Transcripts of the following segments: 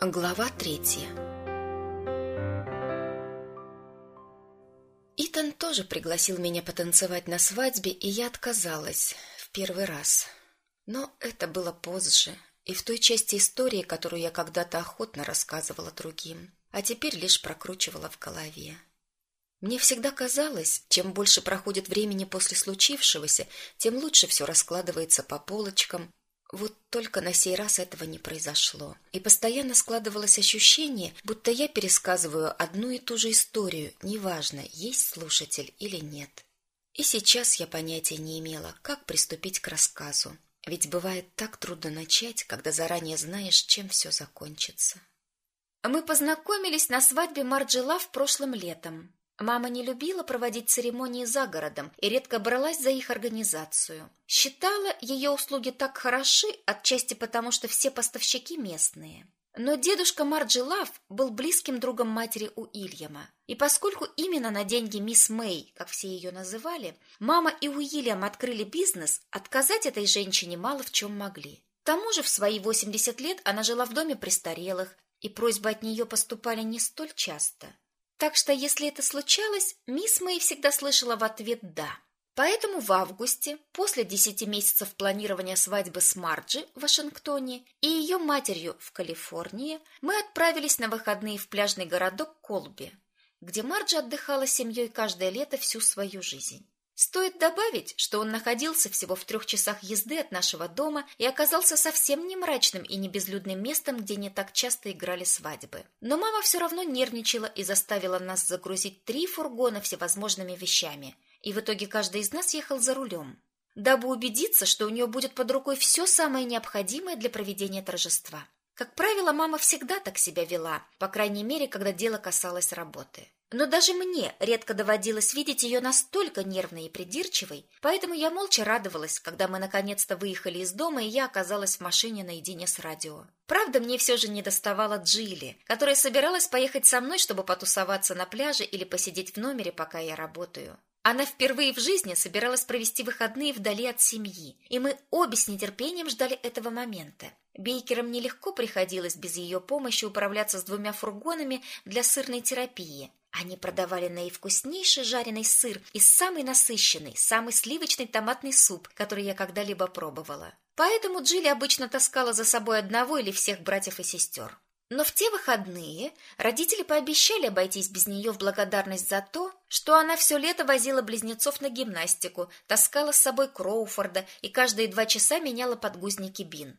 Глава третья Итан тоже пригласил меня потанцевать на свадьбе, и я отказалась в первый раз. Но это было позже, и в той части истории, которую я когда-то охотно рассказывала другим, а теперь лишь прокручивала в голове. Мне всегда казалось, чем больше проходит времени после случившегося, тем лучше все раскладывается по полочкам, вот только на сей раз этого не произошло. И постоянно складывалось ощущение, будто я пересказываю одну и ту же историю, неважно, есть слушатель или нет. И сейчас я понятия не имела, как приступить к рассказу. Ведь бывает так трудно начать, когда заранее знаешь, чем все закончится. Мы познакомились на свадьбе Марджи Лав прошлым летом. Мама не любила проводить церемонии за городом и редко бралась за их организацию. Считала ее услуги так хороши, отчасти потому, что все поставщики местные. Но дедушка Марджи Лав был близким другом матери у Ильяма. И поскольку именно на деньги мисс Мэй, как все ее называли, мама и Уильям открыли бизнес, отказать этой женщине мало в чем могли. К тому же в свои 80 лет она жила в доме престарелых, и просьбы от нее поступали не столь часто. Так что, если это случалось, мисс Мэй всегда слышала в ответ «да». Поэтому в августе, после десяти месяцев планирования свадьбы с Марджи в Вашингтоне и ее матерью в Калифорнии, мы отправились на выходные в пляжный городок Колби, где Марджи отдыхала с семьей каждое лето всю свою жизнь. Стоит добавить, что он находился всего в трех часах езды от нашего дома и оказался совсем не мрачным и не безлюдным местом, где не так часто играли свадьбы. Но мама все равно нервничала и заставила нас загрузить три фургона всевозможными вещами. И в итоге каждый из нас ехал за рулем, дабы убедиться, что у нее будет под рукой все самое необходимое для проведения торжества. Как правило, мама всегда так себя вела, по крайней мере, когда дело касалось работы. Но даже мне редко доводилось видеть ее настолько нервной и придирчивой, поэтому я молча радовалась, когда мы наконец-то выехали из дома, и я оказалась в машине наедине с радио. Правда, мне все же не доставала Джилли, которая собиралась поехать со мной, чтобы потусоваться на пляже или посидеть в номере, пока я работаю. Она впервые в жизни собиралась провести выходные вдали от семьи, и мы обе с нетерпением ждали этого момента. Бейкерам нелегко приходилось без ее помощи управляться с двумя фургонами для сырной терапии, они продавали наивкуснейший жареный сыр и самый насыщенный, самый сливочный томатный суп, который я когда-либо пробовала. Поэтому Джилли обычно таскала за собой одного или всех братьев и сестер. Но в те выходные родители пообещали обойтись без нее в благодарность за то, что она все лето возила близнецов на гимнастику, таскала с собой Кроуфорда и каждые два часа меняла подгузники Бин.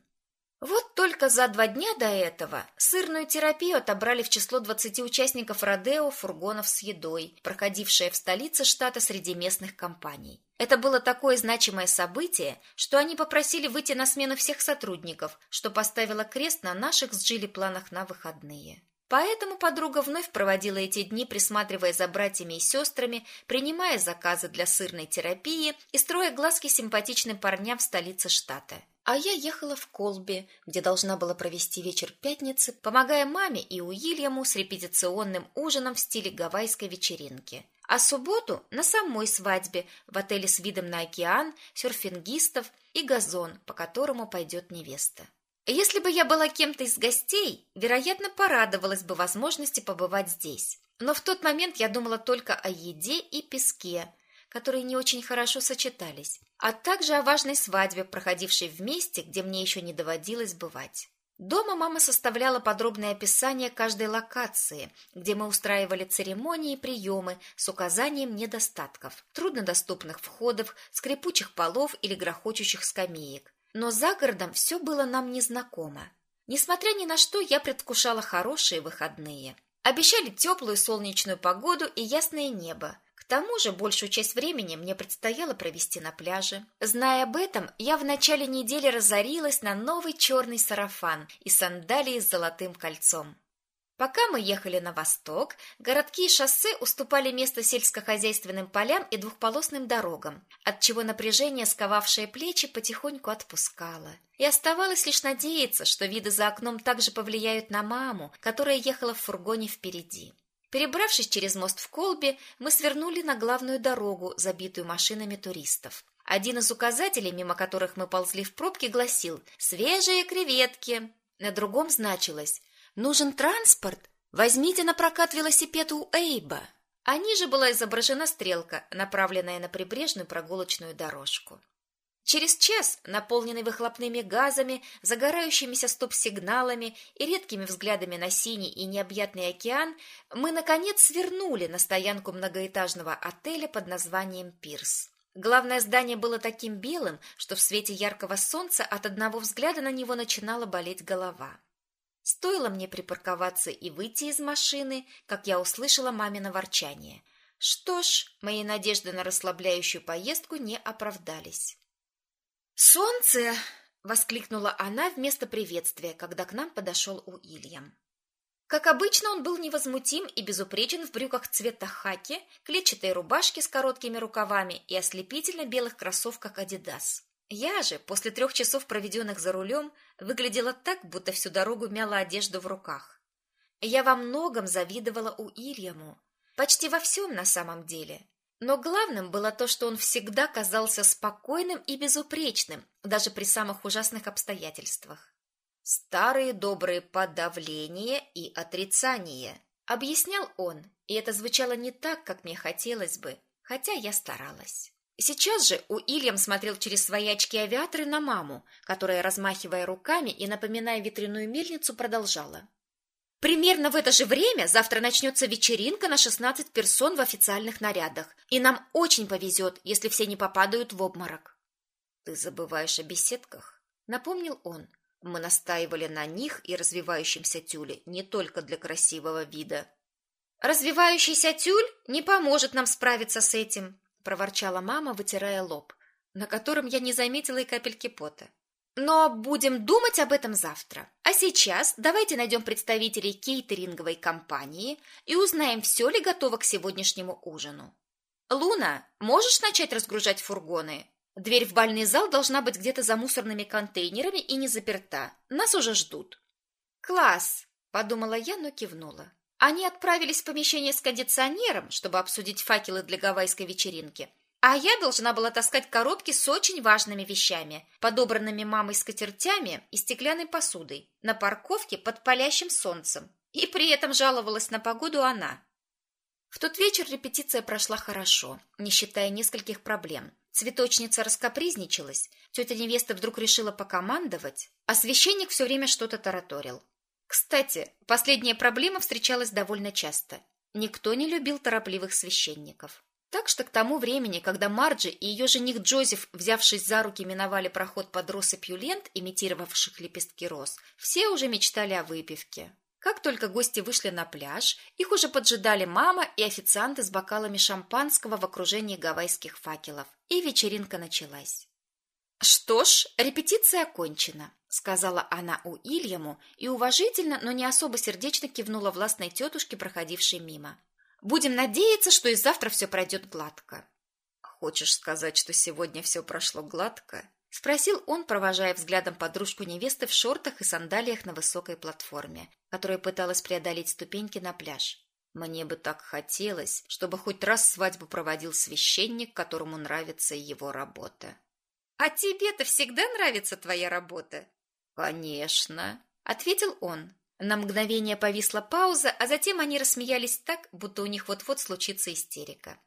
Вот только за два дня до этого сырную терапию отобрали в число 20 участников Родео фургонов с едой, проходившее в столице штата среди местных компаний. Это было такое значимое событие, что они попросили выйти на смену всех сотрудников, что поставило крест на наших с Джилли планах на выходные. Поэтому подруга вновь проводила эти дни, присматривая за братьями и сестрами, принимая заказы для сырной терапии и строя глазки симпатичным парням в столице штата. А я ехала в Колби, где должна была провести вечер пятницы, помогая маме и Уильяму с репетиционным ужином в стиле гавайской вечеринки. А субботу на самой свадьбе в отеле с видом на океан, серфингистов и газон, по которому пойдет невеста. Если бы я была кем-то из гостей, вероятно, порадовалась бы возможности побывать здесь. Но в тот момент я думала только о еде и песке, которые не очень хорошо сочетались, а также о важной свадьбе, проходившей в месте, где мне еще не доводилось бывать. Дома мама составляла подробное описание каждой локации, где мы устраивали церемонии и приемы с указанием недостатков, труднодоступных входов, скрипучих полов или грохочущих скамеек. Но за городом все было нам незнакомо. Несмотря ни на что, я предвкушала хорошие выходные. Обещали теплую солнечную погоду и ясное небо, тому же большую часть времени мне предстояло провести на пляже. Зная об этом, я в начале недели разорилась на новый черный сарафан и сандалии с золотым кольцом. Пока мы ехали на восток, городки и шоссе уступали место сельскохозяйственным полям и двухполосным дорогам, отчего напряжение, сковавшее плечи, потихоньку отпускало. И оставалось лишь надеяться, что виды за окном также повлияют на маму, которая ехала в фургоне впереди. Перебравшись через мост в Колби, мы свернули на главную дорогу, забитую машинами туристов. Один из указателей, мимо которых мы ползли в пробке, гласил «Свежие креветки». На другом значилось Нужен транспорт? Возьмите на прокат велосипед у Эйба. А ниже была изображена стрелка, направленная на прибрежную прогулочную дорожку. Через час, наполненный выхлопными газами, загорающимися стоп-сигналами и редкими взглядами на синий и необъятный океан, мы, наконец, свернули на стоянку многоэтажного отеля под названием «Пирс». Главное здание было таким белым, что в свете яркого солнца от одного взгляда на него начинала болеть голова. Стоило мне припарковаться и выйти из машины, как я услышала мамино ворчание. Что ж, мои надежды на расслабляющую поездку не оправдались. «Солнце!» — воскликнула она вместо приветствия, когда к нам подошел Уильям. Как обычно, он был невозмутим и безупречен в брюках цвета хаки, клетчатой рубашке с короткими рукавами и ослепительно белых кроссовках «Адидас». Я же, после трех часов, проведенных за рулем, выглядела так, будто всю дорогу мяла одежду в руках. Я во многом завидовала Уильяму, почти во всем на самом деле. Но главным было то, что он всегда казался спокойным и безупречным, даже при самых ужасных обстоятельствах. «Старые добрые подавление и отрицание», — объяснял он, и это звучало не так, как мне хотелось бы, хотя я старалась. Сейчас же Уильям смотрел через свои очки-авиаторы на маму, которая, размахивая руками и напоминая ветряную мельницу, продолжала. Примерно в это же время завтра начнется вечеринка на 16 персон в официальных нарядах, и нам очень повезет, если все не попадают в обморок. Ты забываешь о беседках, напомнил он. Мы настаивали на них и развивающемся тюле не только для красивого вида. Развивающийся тюль не поможет нам справиться с этим, проворчала мама, вытирая лоб, на котором я не заметила и капельки пота. Но будем думать об этом завтра. А сейчас давайте найдем представителей кейтеринговой компании и узнаем, все ли готово к сегодняшнему ужину. Луна, можешь начать разгружать фургоны? Дверь в бальный зал должна быть где-то за мусорными контейнерами и не заперта. Нас уже ждут. Класс, подумала я, но кивнула. Они отправились в помещение с кондиционером, чтобы обсудить факелы для гавайской вечеринки. А я должна была таскать коробки с очень важными вещами, подобранными мамой скатертями и стеклянной посудой, на парковке под палящим солнцем. И при этом жаловалась на погоду она. В тот вечер репетиция прошла хорошо, не считая нескольких проблем. Цветочница раскопризничалась, тетя невеста вдруг решила покомандовать, а священник все время что-то тараторил. Кстати, последняя проблема встречалась довольно часто. Никто не любил торопливых священников. Так что к тому времени, когда Марджи и ее жених Джозеф, взявшись за руки, миновали проход под россыпью лент, имитировавших лепестки роз, все уже мечтали о выпивке. Как только гости вышли на пляж, их уже поджидали мама и официанты с бокалами шампанского в окружении гавайских факелов, и вечеринка началась. «Что ж, репетиция окончена», — сказала она у Ильяму и уважительно, но не особо сердечно кивнула властной тетушке, проходившей мимо. Будем надеяться, что и завтра все пройдет гладко. Хочешь сказать, что сегодня все прошло гладко? Спросил он, провожая взглядом подружку невесты в шортах и сандалиях на высокой платформе, которая пыталась преодолеть ступеньки на пляж. Мне бы так хотелось, чтобы хоть раз свадьбу проводил священник, которому нравится его работа. А тебе-то всегда нравится твоя работа? Конечно, ответил он, на мгновение повисла пауза, а затем они рассмеялись так, будто у них вот-вот случится истерика.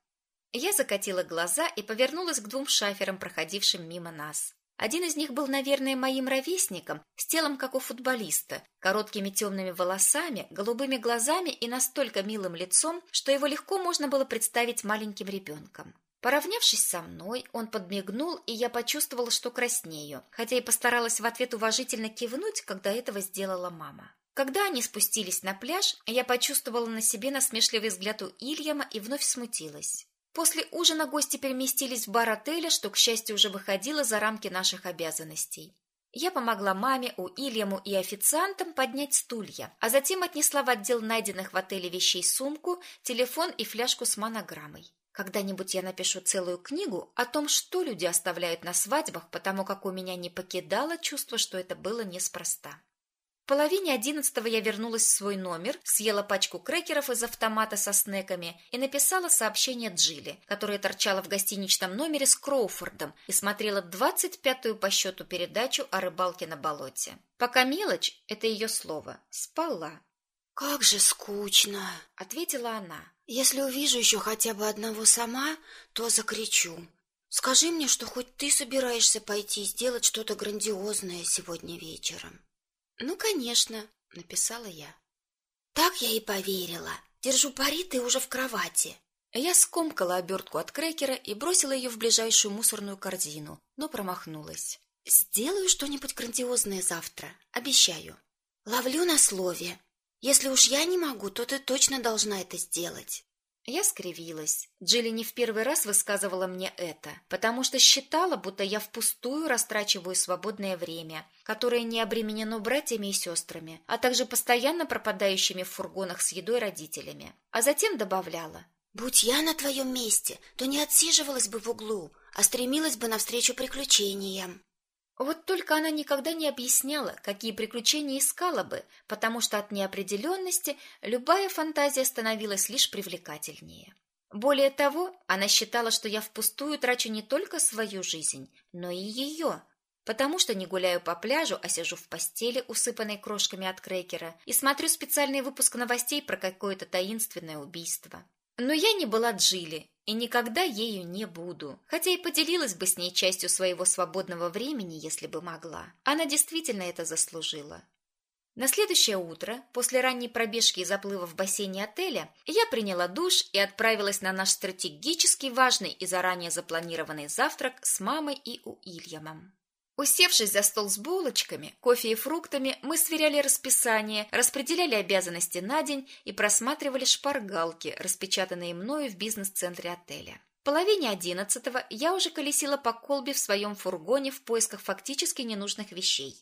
Я закатила глаза и повернулась к двум шаферам, проходившим мимо нас. Один из них был, наверное, моим ровесником, с телом, как у футболиста, короткими темными волосами, голубыми глазами и настолько милым лицом, что его легко можно было представить маленьким ребенком. Поравнявшись со мной, он подмигнул, и я почувствовала, что краснею, хотя и постаралась в ответ уважительно кивнуть, когда этого сделала мама. Когда они спустились на пляж, я почувствовала на себе насмешливый взгляд у Ильяма и вновь смутилась. После ужина гости переместились в бар отеля, что, к счастью, уже выходило за рамки наших обязанностей. Я помогла маме, у Ильяму и официантам поднять стулья, а затем отнесла в отдел найденных в отеле вещей сумку, телефон и фляжку с монограммой. Когда-нибудь я напишу целую книгу о том, что люди оставляют на свадьбах, потому как у меня не покидало чувство, что это было неспроста. В половине одиннадцатого я вернулась в свой номер, съела пачку крекеров из автомата со снеками и написала сообщение Джилли, которая торчала в гостиничном номере с Кроуфордом и смотрела двадцать пятую по счету передачу о рыбалке на болоте. Пока мелочь – это ее слово – спала. «Как же скучно!» — ответила она. «Если увижу еще хотя бы одного сама, то закричу. Скажи мне, что хоть ты собираешься пойти сделать что-то грандиозное сегодня вечером». «Ну, конечно», — написала я. «Так я и поверила. Держу пари, ты уже в кровати». Я скомкала обертку от крекера и бросила ее в ближайшую мусорную корзину, но промахнулась. «Сделаю что-нибудь грандиозное завтра, обещаю. Ловлю на слове. Если уж я не могу, то ты точно должна это сделать. Я скривилась. Джилли не в первый раз высказывала мне это, потому что считала, будто я впустую растрачиваю свободное время, которое не обременено братьями и сестрами, а также постоянно пропадающими в фургонах с едой родителями. А затем добавляла. «Будь я на твоем месте, то не отсиживалась бы в углу, а стремилась бы навстречу приключениям. Вот только она никогда не объясняла, какие приключения искала бы, потому что от неопределенности любая фантазия становилась лишь привлекательнее. Более того, она считала, что я впустую трачу не только свою жизнь, но и ее, потому что не гуляю по пляжу, а сижу в постели, усыпанной крошками от крекера, и смотрю специальный выпуск новостей про какое-то таинственное убийство. Но я не была Джилли и никогда ею не буду, хотя и поделилась бы с ней частью своего свободного времени, если бы могла. Она действительно это заслужила. На следующее утро, после ранней пробежки и заплыва в бассейне отеля, я приняла душ и отправилась на наш стратегически важный и заранее запланированный завтрак с мамой и Уильямом. Усевшись за стол с булочками, кофе и фруктами, мы сверяли расписание, распределяли обязанности на день и просматривали шпаргалки, распечатанные мною в бизнес-центре отеля. В половине одиннадцатого я уже колесила по колбе в своем фургоне в поисках фактически ненужных вещей.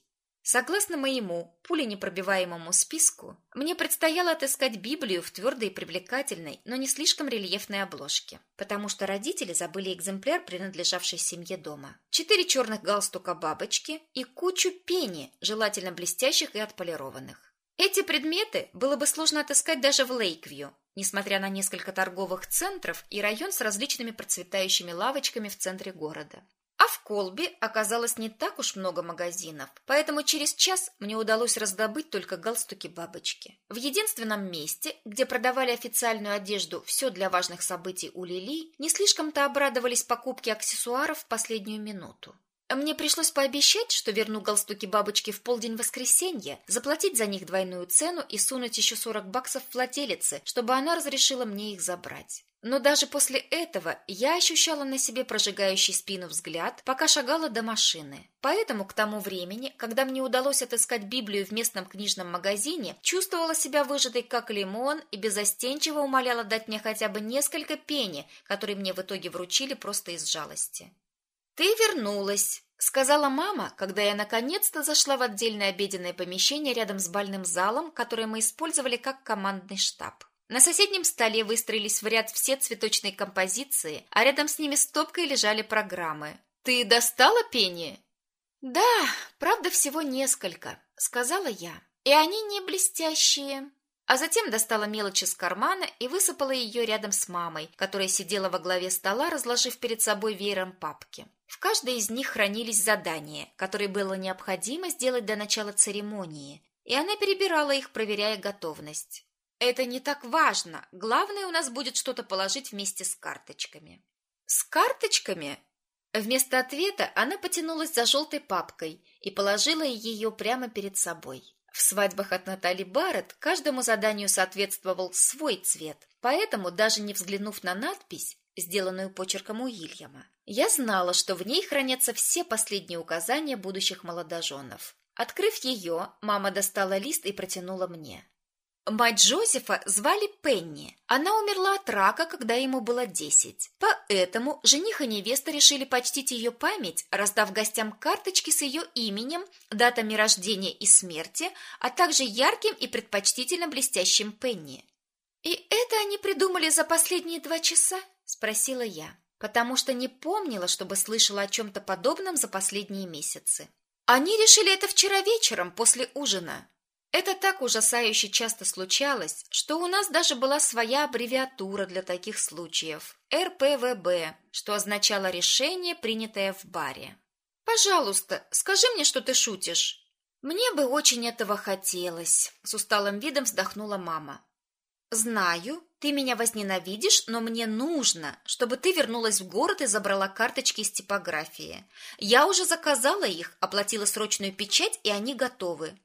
Согласно моему пуленепробиваемому списку, мне предстояло отыскать Библию в твердой и привлекательной, но не слишком рельефной обложке, потому что родители забыли экземпляр, принадлежавший семье дома. Четыре черных галстука бабочки и кучу пени, желательно блестящих и отполированных. Эти предметы было бы сложно отыскать даже в Лейквью, несмотря на несколько торговых центров и район с различными процветающими лавочками в центре города. А в Колбе оказалось не так уж много магазинов, поэтому через час мне удалось раздобыть только галстуки-бабочки. В единственном месте, где продавали официальную одежду «Все для важных событий у Лили», не слишком-то обрадовались покупке аксессуаров в последнюю минуту. Мне пришлось пообещать, что верну галстуки-бабочки в полдень воскресенья, заплатить за них двойную цену и сунуть еще 40 баксов владелице, чтобы она разрешила мне их забрать. Но даже после этого я ощущала на себе прожигающий спину взгляд, пока шагала до машины. Поэтому к тому времени, когда мне удалось отыскать Библию в местном книжном магазине, чувствовала себя выжатой как лимон и безостенчиво умоляла дать мне хотя бы несколько пени, которые мне в итоге вручили просто из жалости. «Ты вернулась», — сказала мама, когда я наконец-то зашла в отдельное обеденное помещение рядом с бальным залом, которое мы использовали как командный штаб. На соседнем столе выстроились в ряд все цветочные композиции, а рядом с ними стопкой лежали программы. «Ты достала пение?» «Да, правда, всего несколько», — сказала я. «И они не блестящие». А затем достала мелочь из кармана и высыпала ее рядом с мамой, которая сидела во главе стола, разложив перед собой веером папки. В каждой из них хранились задания, которые было необходимо сделать до начала церемонии, и она перебирала их, проверяя готовность. Это не так важно. Главное, у нас будет что-то положить вместе с карточками. С карточками? Вместо ответа она потянулась за желтой папкой и положила ее прямо перед собой. В свадьбах от Натали Барретт каждому заданию соответствовал свой цвет, поэтому, даже не взглянув на надпись, сделанную почерком Уильяма, я знала, что в ней хранятся все последние указания будущих молодоженов. Открыв ее, мама достала лист и протянула мне. Мать Джозефа звали Пенни. Она умерла от рака, когда ему было десять. Поэтому жених и невеста решили почтить ее память, раздав гостям карточки с ее именем, датами рождения и смерти, а также ярким и предпочтительно блестящим Пенни. «И это они придумали за последние два часа?» – спросила я, потому что не помнила, чтобы слышала о чем-то подобном за последние месяцы. «Они решили это вчера вечером после ужина», это так ужасающе часто случалось, что у нас даже была своя аббревиатура для таких случаев – РПВБ, что означало решение, принятое в баре. «Пожалуйста, скажи мне, что ты шутишь». Мне бы очень этого хотелось, с усталым видом вздохнула мама. Знаю, ты меня возненавидишь, но мне нужно, чтобы ты вернулась в город и забрала карточки из типографии. Я уже заказала их, оплатила срочную печать, и они готовы.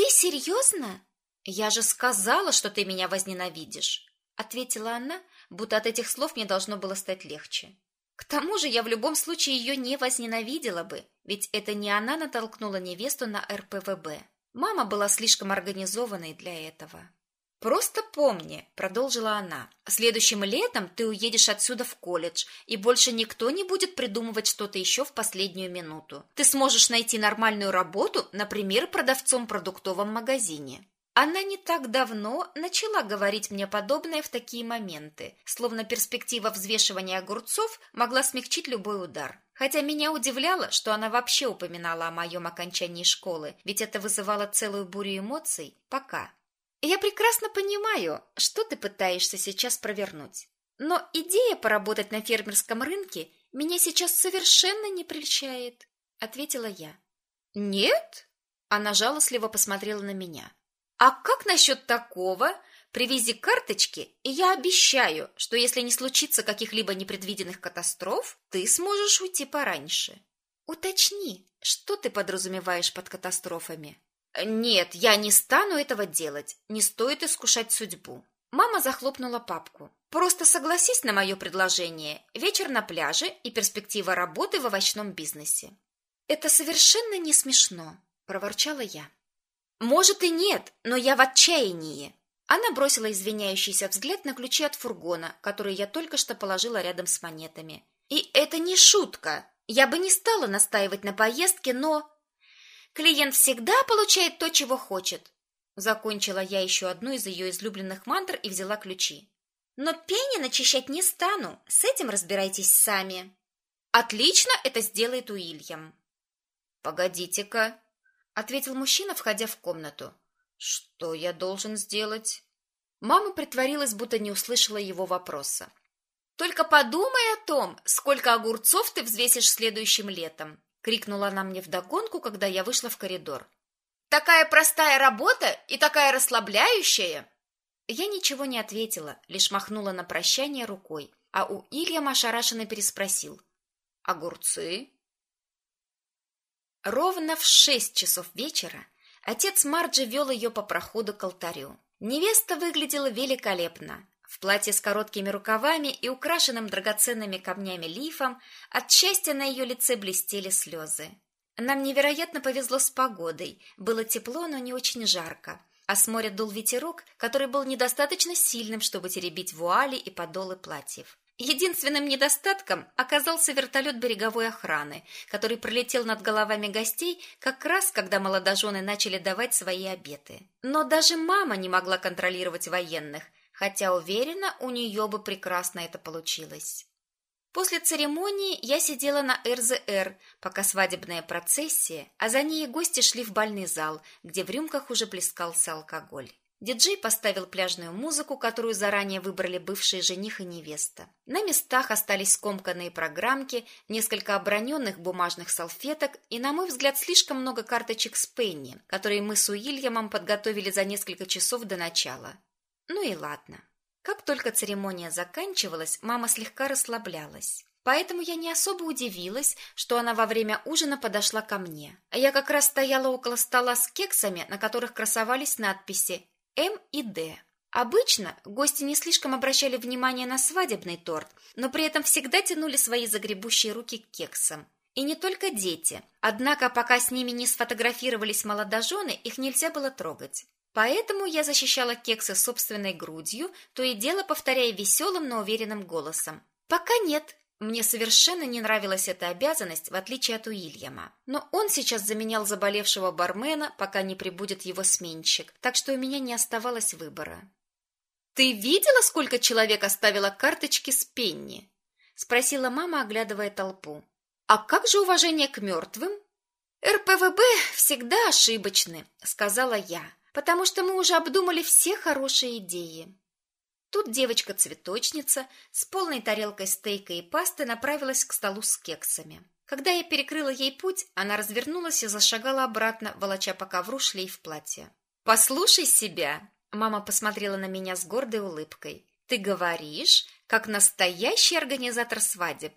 Ты серьезно? Я же сказала, что ты меня возненавидишь, ответила она, будто от этих слов мне должно было стать легче. К тому же я в любом случае ее не возненавидела бы, ведь это не она натолкнула невесту на РПВБ. Мама была слишком организованной для этого. «Просто помни», — продолжила она, — «следующим летом ты уедешь отсюда в колледж, и больше никто не будет придумывать что-то еще в последнюю минуту. Ты сможешь найти нормальную работу, например, продавцом в продуктовом магазине». Она не так давно начала говорить мне подобное в такие моменты, словно перспектива взвешивания огурцов могла смягчить любой удар. Хотя меня удивляло, что она вообще упоминала о моем окончании школы, ведь это вызывало целую бурю эмоций пока. Я прекрасно понимаю, что ты пытаешься сейчас провернуть. Но идея поработать на фермерском рынке меня сейчас совершенно не прельщает, ответила я. Нет? Она жалостливо посмотрела на меня. А как насчет такого? Привези карточки, и я обещаю, что если не случится каких-либо непредвиденных катастроф, ты сможешь уйти пораньше. Уточни, что ты подразумеваешь под катастрофами? Нет, я не стану этого делать. Не стоит искушать судьбу. Мама захлопнула папку. Просто согласись на мое предложение. Вечер на пляже и перспектива работы в овощном бизнесе. Это совершенно не смешно, проворчала я. Может и нет, но я в отчаянии. Она бросила извиняющийся взгляд на ключи от фургона, которые я только что положила рядом с монетами. И это не шутка. Я бы не стала настаивать на поездке, но Клиент всегда получает то, чего хочет. Закончила я еще одну из ее излюбленных мантр и взяла ключи. Но пени начищать не стану, с этим разбирайтесь сами. Отлично это сделает Уильям. Погодите-ка, ответил мужчина, входя в комнату. Что я должен сделать? Мама притворилась, будто не услышала его вопроса. Только подумай о том, сколько огурцов ты взвесишь следующим летом крикнула она мне вдогонку, когда я вышла в коридор. Такая простая работа и такая расслабляющая. Я ничего не ответила, лишь махнула на прощание рукой, а у Ильяма ошарашенно переспросил: "Огурцы?" Ровно в шесть часов вечера отец Марджи вел ее по проходу к алтарю. Невеста выглядела великолепно. В платье с короткими рукавами и украшенным драгоценными камнями лифом от счастья на ее лице блестели слезы. Нам невероятно повезло с погодой. Было тепло, но не очень жарко. А с моря дул ветерок, который был недостаточно сильным, чтобы теребить вуали и подолы платьев. Единственным недостатком оказался вертолет береговой охраны, который пролетел над головами гостей как раз, когда молодожены начали давать свои обеты. Но даже мама не могла контролировать военных – хотя уверена, у нее бы прекрасно это получилось. После церемонии я сидела на РЗР, пока свадебная процессия, а за ней гости шли в бальный зал, где в рюмках уже плескался алкоголь. Диджей поставил пляжную музыку, которую заранее выбрали бывшие жених и невеста. На местах остались скомканные программки, несколько оброненных бумажных салфеток и, на мой взгляд, слишком много карточек с Пенни, которые мы с Уильямом подготовили за несколько часов до начала. Ну и ладно. Как только церемония заканчивалась, мама слегка расслаблялась. Поэтому я не особо удивилась, что она во время ужина подошла ко мне. А я как раз стояла около стола с кексами, на которых красовались надписи М и Д. Обычно гости не слишком обращали внимание на свадебный торт, но при этом всегда тянули свои загребущие руки к кексам. И не только дети. Однако, пока с ними не сфотографировались молодожены, их нельзя было трогать. Поэтому я защищала кексы собственной грудью, то и дело повторяя веселым, но уверенным голосом. «Пока нет». Мне совершенно не нравилась эта обязанность, в отличие от Уильяма. Но он сейчас заменял заболевшего бармена, пока не прибудет его сменщик, так что у меня не оставалось выбора. «Ты видела, сколько человек оставило карточки с Пенни?» — спросила мама, оглядывая толпу. «А как же уважение к мертвым?» «РПВБ всегда ошибочны», — сказала я потому что мы уже обдумали все хорошие идеи. Тут девочка-цветочница с полной тарелкой стейка и пасты направилась к столу с кексами. Когда я перекрыла ей путь, она развернулась и зашагала обратно, волоча по ковру шлейф платья. «Послушай себя!» Мама посмотрела на меня с гордой улыбкой. «Ты говоришь, как настоящий организатор свадеб.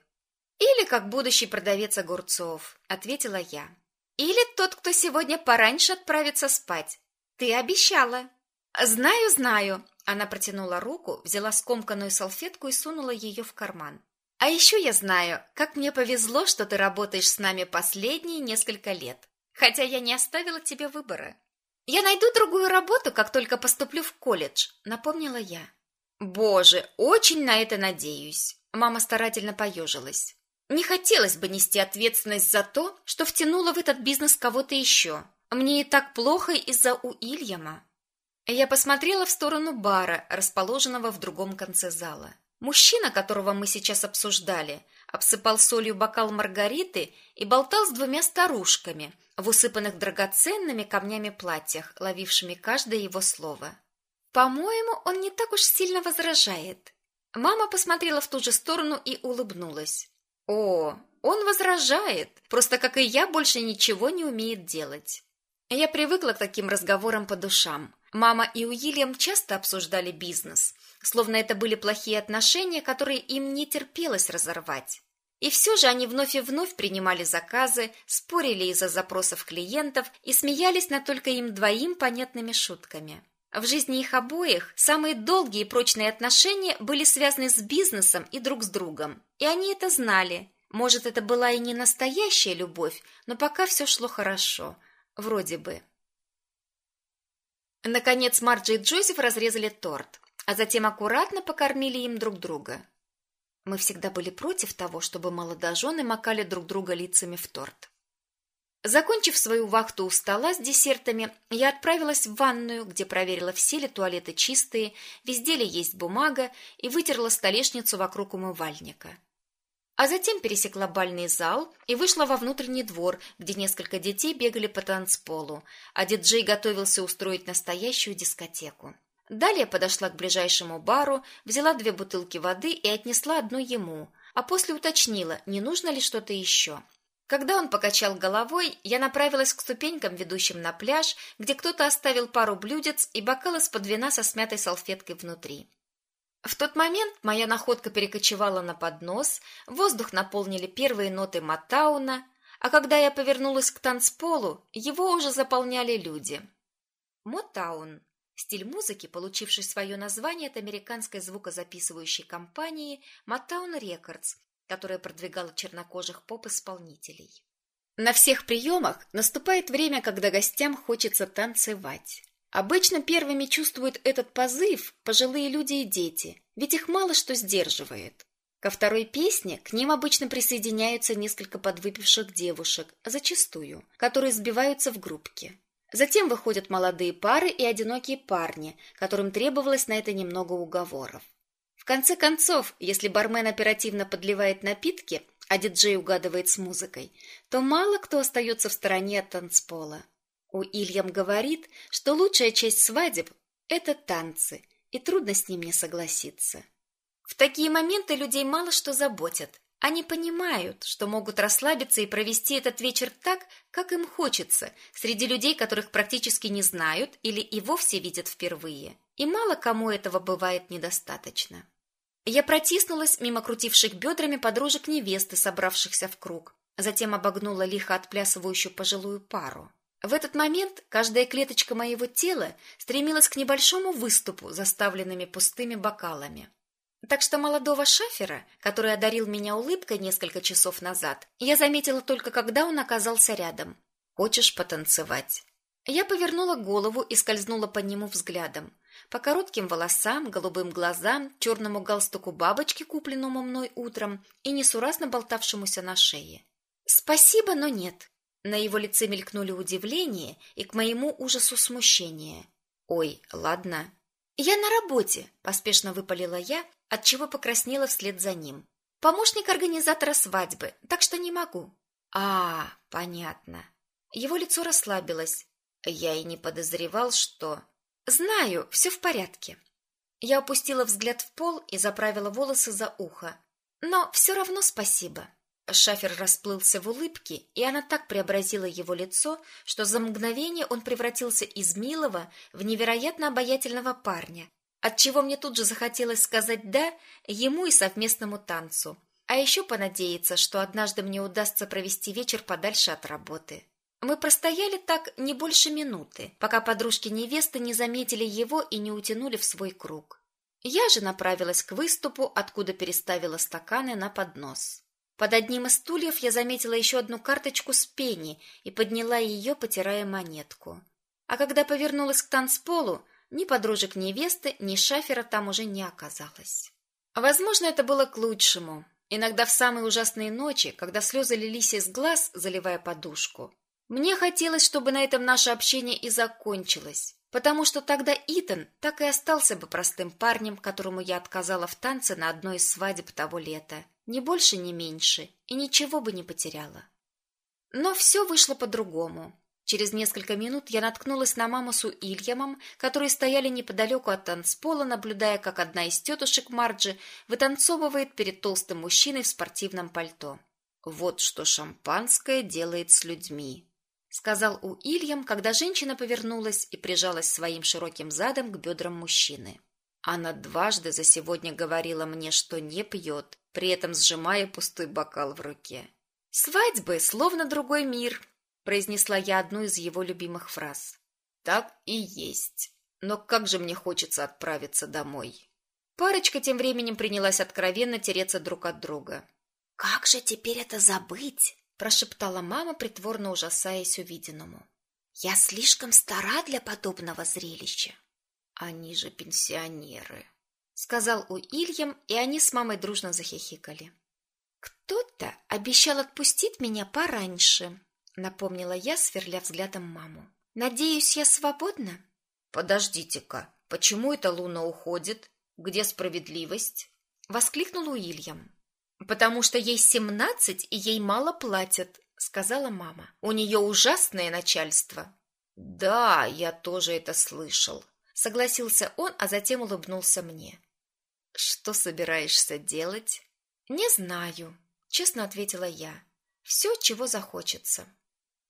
Или как будущий продавец огурцов», — ответила я. «Или тот, кто сегодня пораньше отправится спать. Ты обещала». «Знаю, знаю!» Она протянула руку, взяла скомканную салфетку и сунула ее в карман. «А еще я знаю, как мне повезло, что ты работаешь с нами последние несколько лет, хотя я не оставила тебе выбора. Я найду другую работу, как только поступлю в колледж», — напомнила я. «Боже, очень на это надеюсь!» Мама старательно поежилась. «Не хотелось бы нести ответственность за то, что втянула в этот бизнес кого-то еще. Мне и так плохо из-за Уильяма». Я посмотрела в сторону бара, расположенного в другом конце зала. Мужчина, которого мы сейчас обсуждали, обсыпал солью бокал маргариты и болтал с двумя старушками в усыпанных драгоценными камнями платьях, ловившими каждое его слово. По-моему, он не так уж сильно возражает. Мама посмотрела в ту же сторону и улыбнулась. О, он возражает, просто как и я больше ничего не умеет делать. Я привыкла к таким разговорам по душам. Мама и Уильям часто обсуждали бизнес, словно это были плохие отношения, которые им не терпелось разорвать. И все же они вновь и вновь принимали заказы, спорили из-за запросов клиентов и смеялись над только им двоим понятными шутками. В жизни их обоих самые долгие и прочные отношения были связаны с бизнесом и друг с другом, и они это знали. Может, это была и не настоящая любовь, но пока все шло хорошо, вроде бы. Наконец Марджи и Джозеф разрезали торт, а затем аккуратно покормили им друг друга. Мы всегда были против того, чтобы молодожены макали друг друга лицами в торт. Закончив свою вахту у стола с десертами, я отправилась в ванную, где проверила, все ли туалеты чистые, везде ли есть бумага, и вытерла столешницу вокруг умывальника. А затем пересекла бальный зал и вышла во внутренний двор, где несколько детей бегали по танцполу, а диджей готовился устроить настоящую дискотеку. Далее подошла к ближайшему бару, взяла две бутылки воды и отнесла одну ему, а после уточнила, не нужно ли что-то еще. Когда он покачал головой, я направилась к ступенькам, ведущим на пляж, где кто-то оставил пару блюдец и бокал из-под вина со смятой салфеткой внутри. В тот момент моя находка перекочевала на поднос, воздух наполнили первые ноты Матауна, а когда я повернулась к танцполу, его уже заполняли люди. Мотаун – стиль музыки, получивший свое название от американской звукозаписывающей компании Motown Records, которая продвигала чернокожих поп-исполнителей. На всех приемах наступает время, когда гостям хочется танцевать. Обычно первыми чувствуют этот позыв пожилые люди и дети, ведь их мало что сдерживает. Ко второй песне к ним обычно присоединяются несколько подвыпивших девушек, зачастую, которые сбиваются в группки. Затем выходят молодые пары и одинокие парни, которым требовалось на это немного уговоров. В конце концов, если бармен оперативно подливает напитки, а диджей угадывает с музыкой, то мало кто остается в стороне от танцпола. Уильям говорит, что лучшая часть свадеб – это танцы, и трудно с ним не согласиться. В такие моменты людей мало что заботят. Они понимают, что могут расслабиться и провести этот вечер так, как им хочется, среди людей, которых практически не знают или и вовсе видят впервые. И мало кому этого бывает недостаточно. Я протиснулась мимо крутивших бедрами подружек невесты, собравшихся в круг. Затем обогнула лихо отплясывающую пожилую пару. В этот момент каждая клеточка моего тела стремилась к небольшому выступу, заставленными пустыми бокалами. Так что молодого шафера, который одарил меня улыбкой несколько часов назад, я заметила только когда он оказался рядом. «Хочешь потанцевать?» Я повернула голову и скользнула по нему взглядом. По коротким волосам, голубым глазам, черному галстуку бабочки, купленному мной утром, и несуразно болтавшемуся на шее. «Спасибо, но нет», на его лице мелькнули удивление и к моему ужасу смущение. «Ой, ладно». «Я на работе», — поспешно выпалила я, отчего покраснела вслед за ним. «Помощник организатора свадьбы, так что не могу». «А, понятно». Его лицо расслабилось. Я и не подозревал, что... «Знаю, все в порядке». Я опустила взгляд в пол и заправила волосы за ухо. «Но все равно спасибо». Шафер расплылся в улыбке, и она так преобразила его лицо, что за мгновение он превратился из милого в невероятно обаятельного парня, отчего мне тут же захотелось сказать «да» ему и совместному танцу, а еще понадеяться, что однажды мне удастся провести вечер подальше от работы. Мы простояли так не больше минуты, пока подружки невесты не заметили его и не утянули в свой круг. Я же направилась к выступу, откуда переставила стаканы на поднос. Под одним из стульев я заметила еще одну карточку с пенни и подняла ее, потирая монетку. А когда повернулась к танцполу, ни подружек невесты, ни шафера там уже не оказалось. Возможно, это было к лучшему. Иногда в самые ужасные ночи, когда слезы лились из глаз, заливая подушку, мне хотелось, чтобы на этом наше общение и закончилось, потому что тогда Итан так и остался бы простым парнем, которому я отказала в танце на одной из свадеб того лета. Ни больше, ни меньше, и ничего бы не потеряла. Но все вышло по-другому. Через несколько минут я наткнулась на маму с Уильямом, которые стояли неподалеку от танцпола, наблюдая, как одна из тетушек Марджи вытанцовывает перед толстым мужчиной в спортивном пальто. «Вот что шампанское делает с людьми», — сказал Уильям, когда женщина повернулась и прижалась своим широким задом к бедрам мужчины. Она дважды за сегодня говорила мне, что не пьет, при этом сжимая пустой бокал в руке. «Свадьбы словно другой мир», — произнесла я одну из его любимых фраз. «Так и есть. Но как же мне хочется отправиться домой». Парочка тем временем принялась откровенно тереться друг от друга. «Как же теперь это забыть?» – прошептала мама, притворно ужасаясь увиденному. «Я слишком стара для подобного зрелища». «Они же пенсионеры», — сказал Уильям, и они с мамой дружно захихикали. «Кто-то обещал отпустить меня пораньше», — напомнила я, сверля взглядом маму. «Надеюсь, я свободна?» «Подождите-ка, почему эта луна уходит? Где справедливость?» — воскликнул Уильям. «Потому что ей семнадцать, и ей мало платят», — сказала мама. «У нее ужасное начальство». «Да, я тоже это слышал», Согласился он, а затем улыбнулся мне. «Что собираешься делать?» «Не знаю», — честно ответила я. «Все, чего захочется».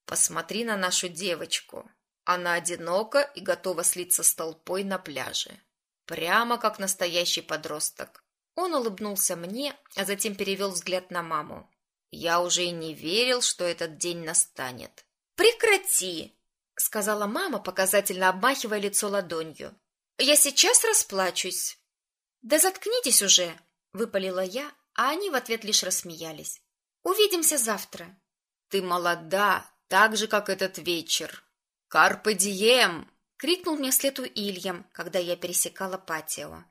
«Посмотри на нашу девочку. Она одинока и готова слиться с толпой на пляже. Прямо как настоящий подросток». Он улыбнулся мне, а затем перевел взгляд на маму. Я уже и не верил, что этот день настанет. «Прекрати!» — сказала мама, показательно обмахивая лицо ладонью. «Я сейчас расплачусь». «Да заткнитесь уже!» — выпалила я, а они в ответ лишь рассмеялись. «Увидимся завтра». «Ты молода, так же, как этот вечер». «Карпе дием!» — крикнул мне вслед у Ильям, когда я пересекала патио.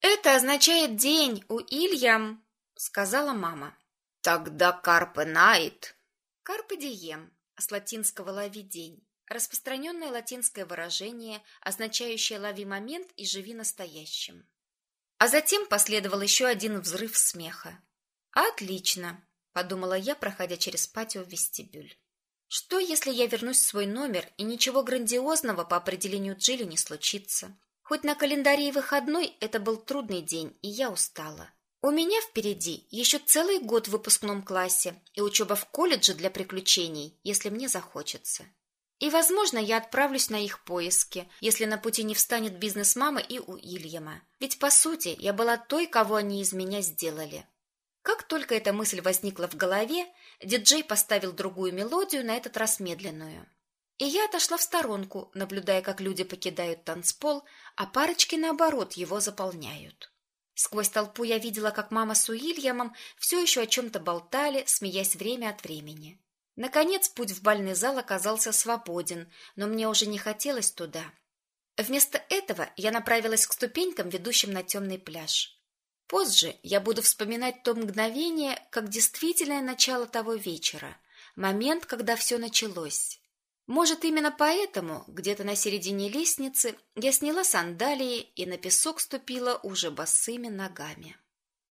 «Это означает день у Ильям», — сказала мама. «Тогда карпе найт». «Карпе дием» с латинского «лови день». Распространенное латинское выражение, означающее «лови момент и живи настоящим». А затем последовал еще один взрыв смеха. «Отлично!» – подумала я, проходя через патио в вестибюль. «Что, если я вернусь в свой номер, и ничего грандиозного по определению Джилли не случится? Хоть на календаре и выходной это был трудный день, и я устала. У меня впереди еще целый год в выпускном классе и учеба в колледже для приключений, если мне захочется. И, возможно, я отправлюсь на их поиски, если на пути не встанет бизнес мамы и у Ильяма. Ведь, по сути, я была той, кого они из меня сделали. Как только эта мысль возникла в голове, диджей поставил другую мелодию, на этот раз медленную. И я отошла в сторонку, наблюдая, как люди покидают танцпол, а парочки, наоборот, его заполняют. Сквозь толпу я видела, как мама с Уильямом все еще о чем-то болтали, смеясь время от времени. Наконец путь в бальный зал оказался свободен, но мне уже не хотелось туда. Вместо этого я направилась к ступенькам, ведущим на темный пляж. Позже я буду вспоминать то мгновение, как действительное начало того вечера, момент, когда все началось. Может, именно поэтому, где-то на середине лестницы, я сняла сандалии и на песок ступила уже босыми ногами.